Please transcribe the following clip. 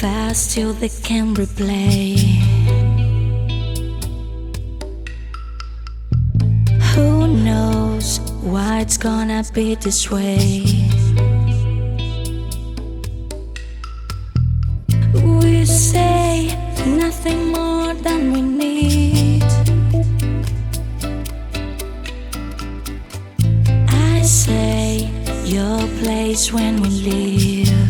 fast till they can replay. Who knows why it's gonna be this way? We say nothing more than we need. I say your place when we leave.